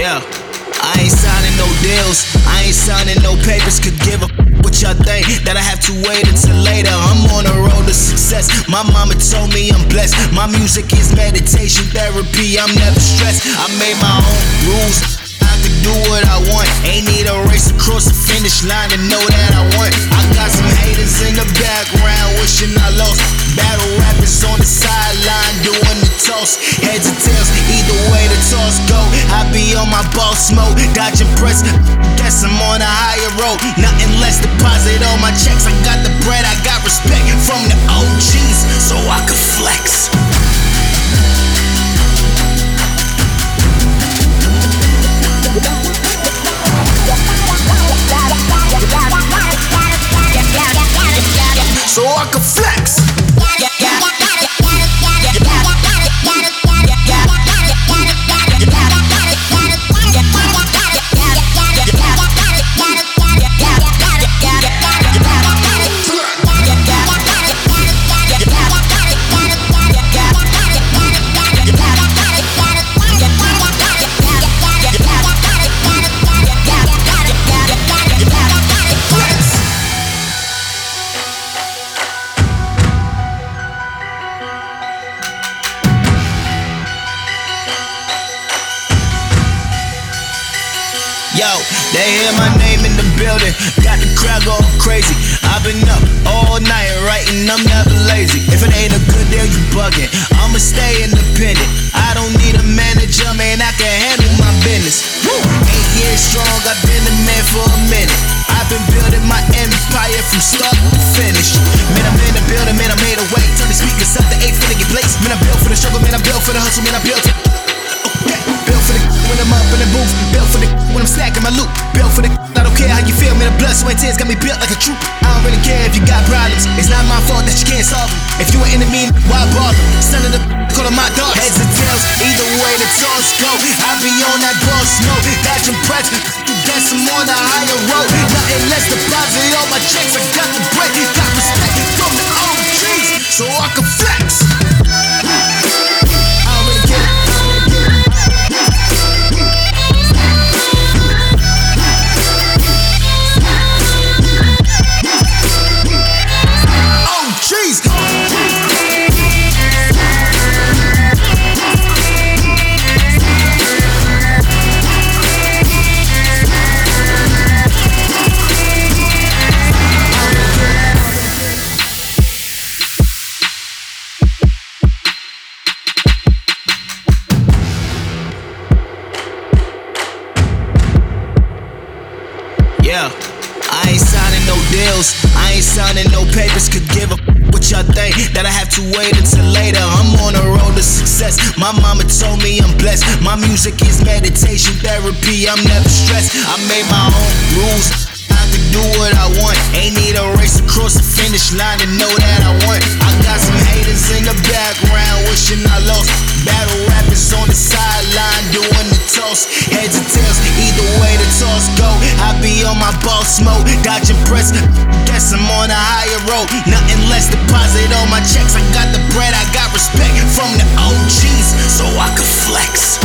Yeah, I ain't signing no deals. I ain't signing no papers. Could give a f- what y'all think that I have to wait until later. I'm on a road to success. My mama told me I'm blessed. My music is meditation therapy. I'm never stressed. I made my own rules. I can do what I want. Ain't need a race across the finish line to know that I won. Boss dodging press. Guess I'm on a higher road. Nothing less deposit on my checks. I got the bread, I got respect from the OGs, so I can flex. Yo, they hear my name in the building, got the crowd going crazy. I've been up all night writing, I'm never lazy. If it ain't a good deal, you bugging. I'ma stay independent. I don't need a manager, man, I can handle my business. Woo! Eight years strong, I've been the man for a minute. I've been building my empire from start to finish. Man, I'm in the building, man, I made a way. Turn the speakers up, the eight finna get placed. Man, I built for the struggle, man, I built for the hustle, man, I built when I'm up in the booth. Built for the when I'm stacking my loot. Built for the I don't care how you feel, man. The blood, sweat, tears got me built like a troop. I don't really care if you got problems. It's not my fault that you can't solve them. If you an enemy, why bother? Son of the call them my dogs. Heads or tails, either way the toss go. I be on that boss mode. Dodging press, guess I'm on a higher road. Nothing less deposit on my checks. I got the bread, got respect from the OGs, so I can flex. Yeah, I ain't signing no deals. I ain't signing no papers. Could give a f- what y'all think that I have to wait until later. I'm on a road to success. My mama told me I'm blessed. My music is meditation therapy. I'm never stressed. I made my own rules. Do what I want. Ain't need a race across the finish line to know that I won. I got some haters in the background wishing I lost. Battle rappers on the sideline doing the toss. Heads or tails, either way the toss go. I be on my boss mode, dodging press. Guess I'm on a higher road. Nothing less deposit on my checks. I got the bread, I got respect from the OGs, so I can flex.